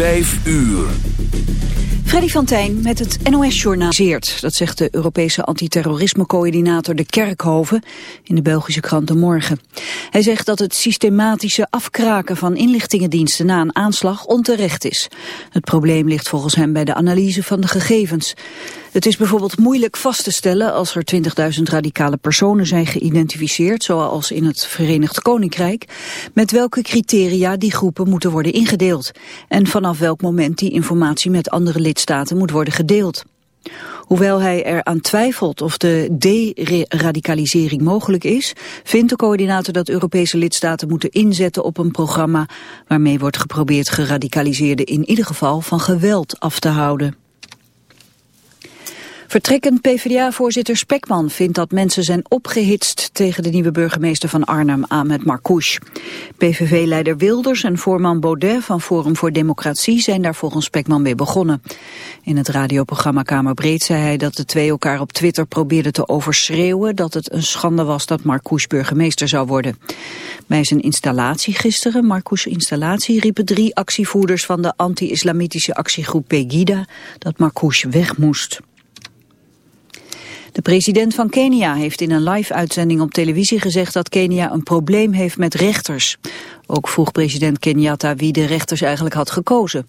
Vijf uur. Freddy van Tijn met het NOS-journaal. Dat zegt de Europese antiterrorisme-coördinator de Kerkhoven in de Belgische krant De Morgen. Hij zegt dat het systematische afkraken van inlichtingendiensten na een aanslag onterecht is. Het probleem ligt volgens hem bij de analyse van de gegevens. Het is bijvoorbeeld moeilijk vast te stellen als er 20.000 radicale personen zijn geïdentificeerd, zoals in het Verenigd Koninkrijk, met welke criteria die groepen moeten worden ingedeeld en vanaf welk moment die informatie met andere lidstaten moet worden gedeeld. Hoewel hij eraan twijfelt of de deradicalisering mogelijk is, vindt de coördinator dat Europese lidstaten moeten inzetten op een programma waarmee wordt geprobeerd geradicaliseerden in ieder geval van geweld af te houden. Vertrekkend PvdA-voorzitter Spekman vindt dat mensen zijn opgehitst tegen de nieuwe burgemeester van Arnhem, Ahmed Marcouch. PVV-leider Wilders en voorman Baudet van Forum voor Democratie zijn daar volgens Spekman mee begonnen. In het radioprogramma Kamerbreed zei hij dat de twee elkaar op Twitter probeerden te overschreeuwen dat het een schande was dat Marcouch burgemeester zou worden. Bij zijn installatie gisteren, Marcouch installatie, riepen drie actievoerders van de anti-islamitische actiegroep Pegida dat Marcouch weg moest. De president van Kenia heeft in een live-uitzending op televisie gezegd dat Kenia een probleem heeft met rechters. Ook vroeg president Kenyatta wie de rechters eigenlijk had gekozen.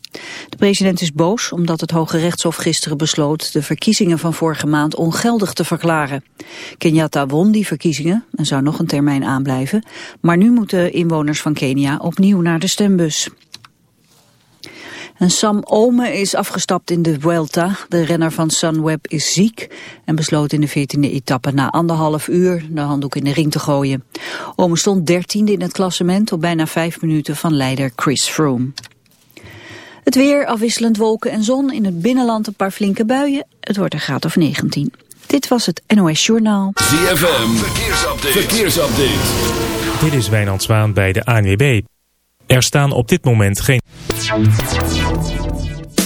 De president is boos omdat het Hoge Rechtshof gisteren besloot de verkiezingen van vorige maand ongeldig te verklaren. Kenyatta won die verkiezingen en zou nog een termijn aanblijven, maar nu moeten inwoners van Kenia opnieuw naar de stembus. En Sam Ome is afgestapt in de Vuelta. De renner van Sunweb is ziek en besloot in de 14e etappe na anderhalf uur de handdoek in de ring te gooien. Ome stond dertiende in het klassement op bijna vijf minuten van leider Chris Froome. Het weer, afwisselend wolken en zon, in het binnenland een paar flinke buien. Het wordt een graad of 19. Dit was het NOS Journaal. ZFM, verkeersupdate. verkeersupdate. Dit is Wijnand Zwaan bij de ANWB. Er staan op dit moment geen...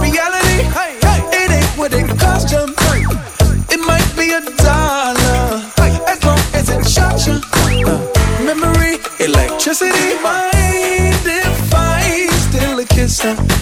Reality. It ain't what it cost you. It might be a dollar as long as it you. Memory, electricity. Mind if I steal a kiss?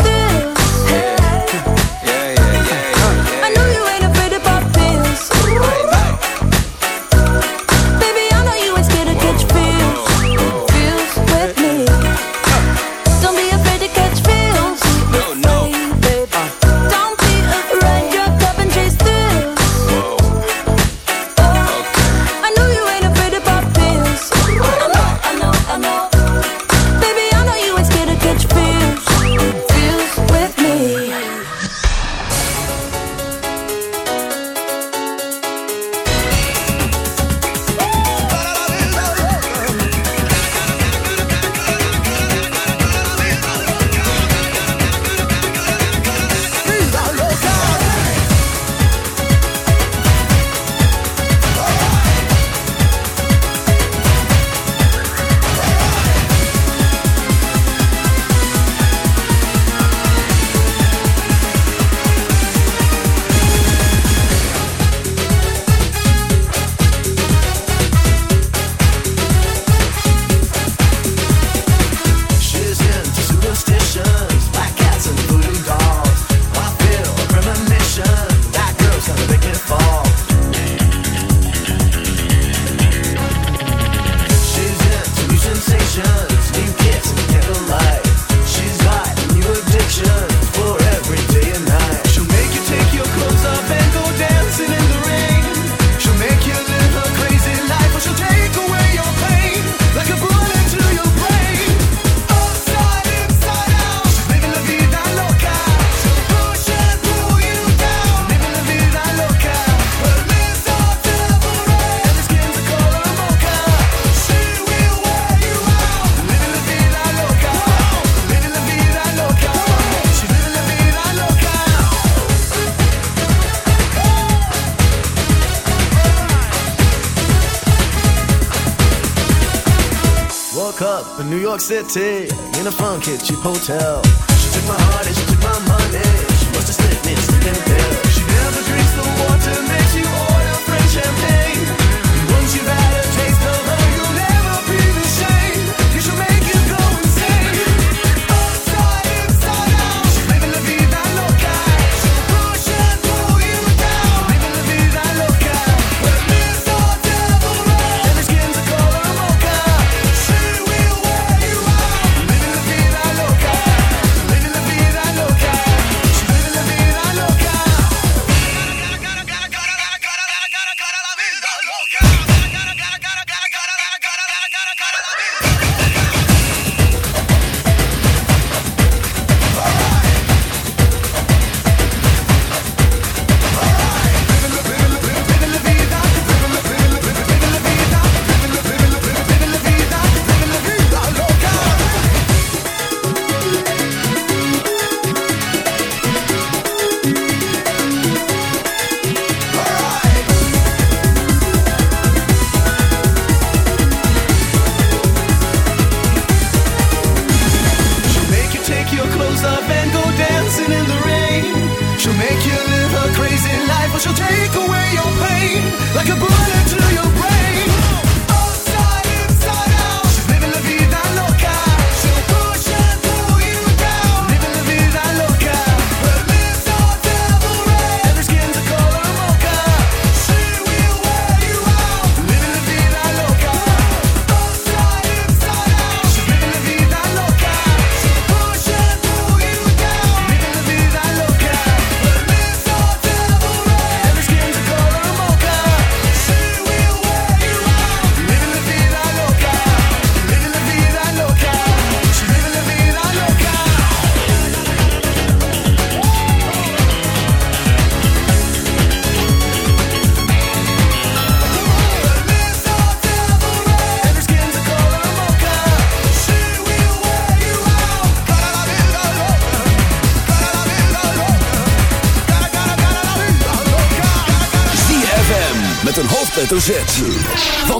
City in a funky cheap hotel. She took my heart and she took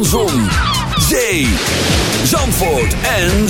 van zon, zee, Zandvoort en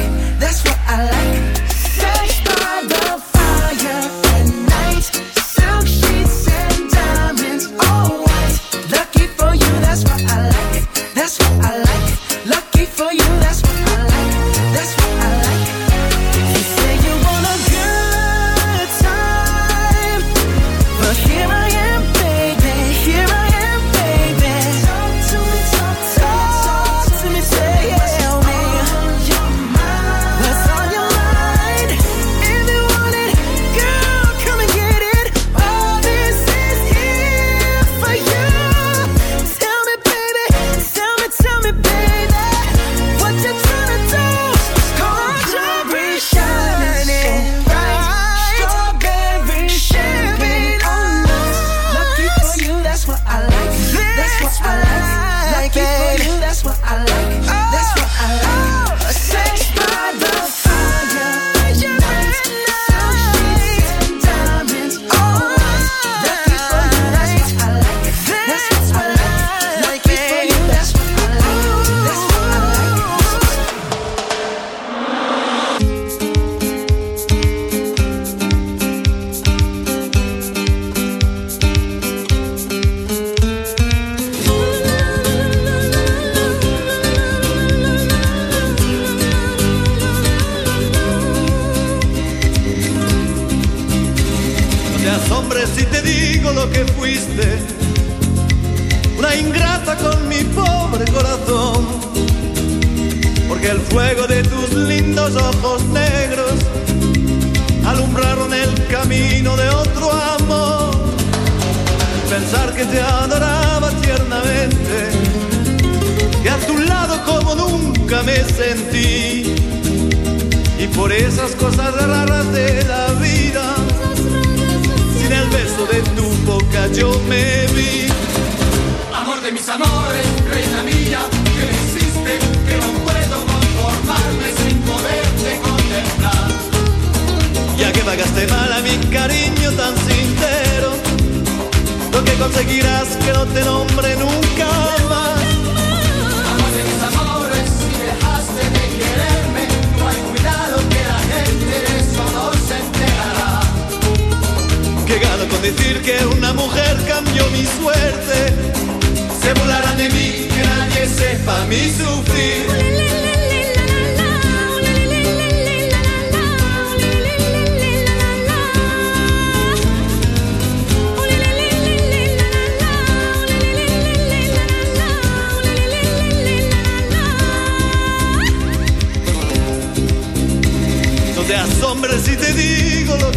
what I like.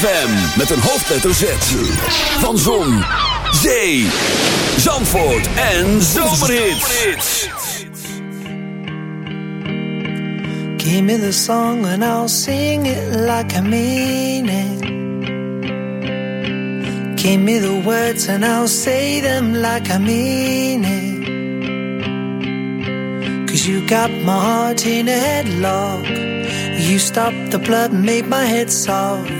ZFM met een hoofdletter Z. Van Zon, Zee, Zandvoort en Zomerhits. Give me the song and I'll sing it like I mean it. Give me the words and I'll say them like I mean it. Cause you got my heart in a headlock. You stopped the blood and made my head soft.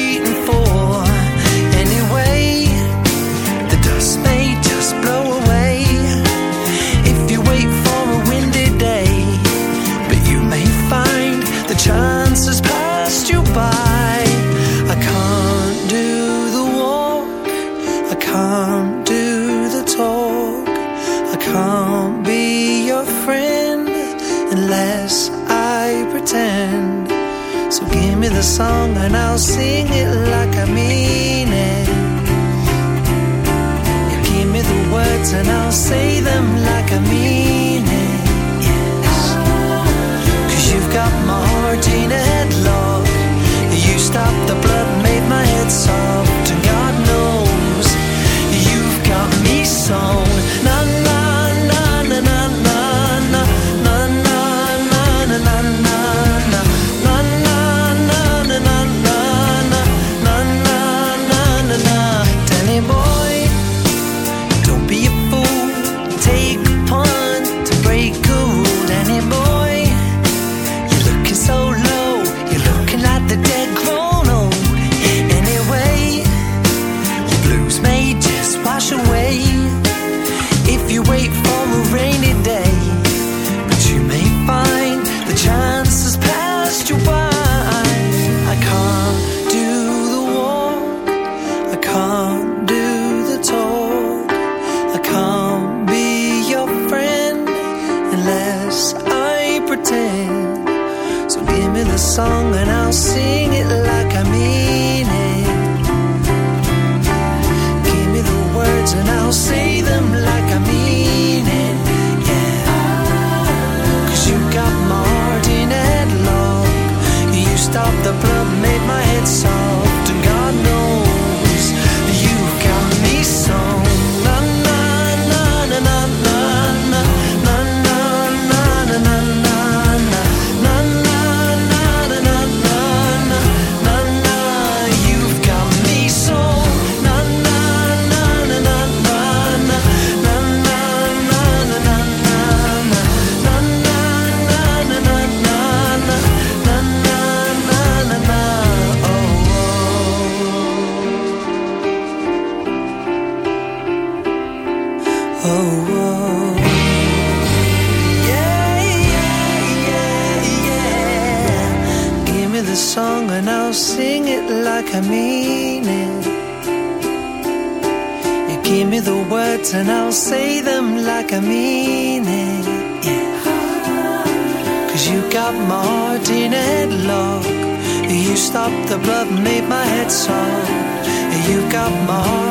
can't be your friend unless I pretend. So give me the song and I'll sing it like I mean it. You give me the words and I'll say them like I mean it. Cause you've got my heart in a headlock. You stopped the blood, made my head soft. And God knows you've got me so. song. You got my heart.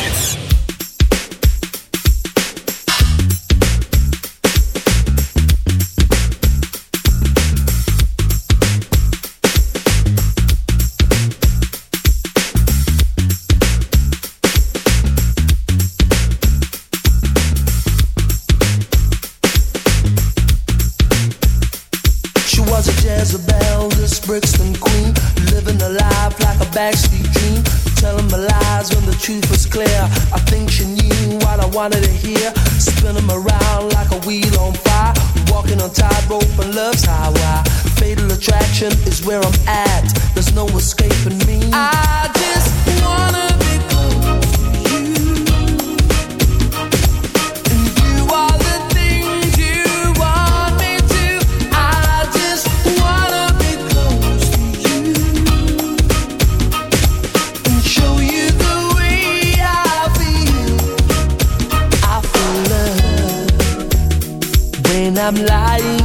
I'm lying.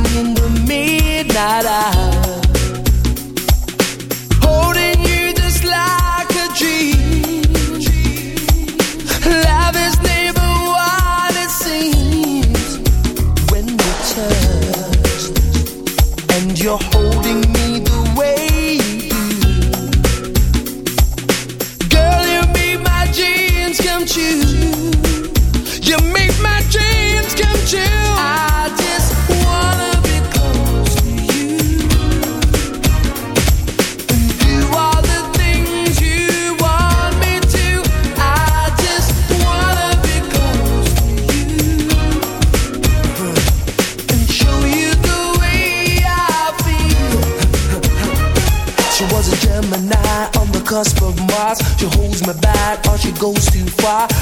goes too far.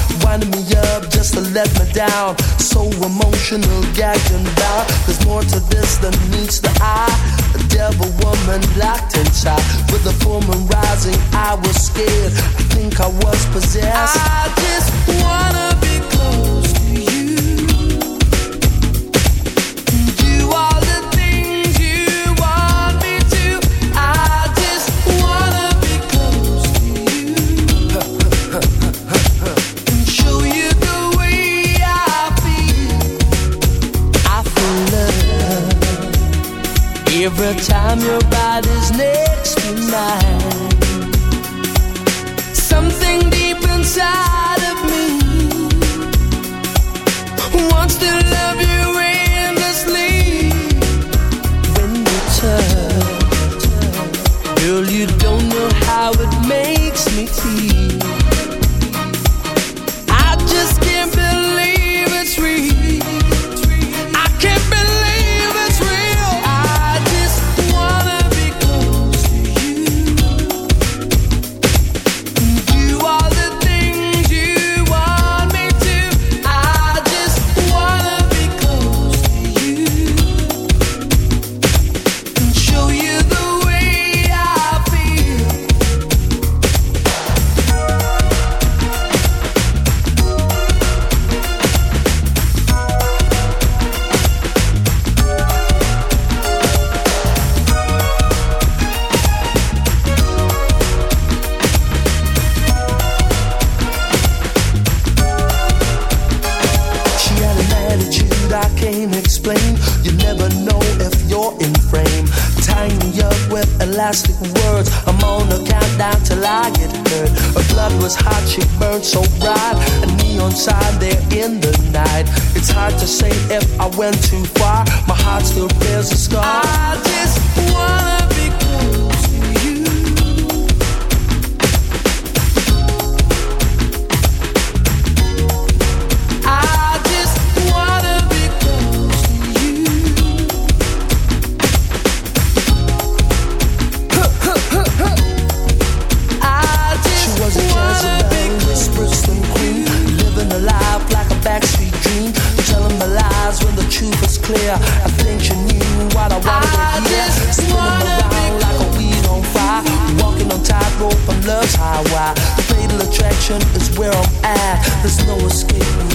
why. The fatal attraction is where I'm at. There's no escaping.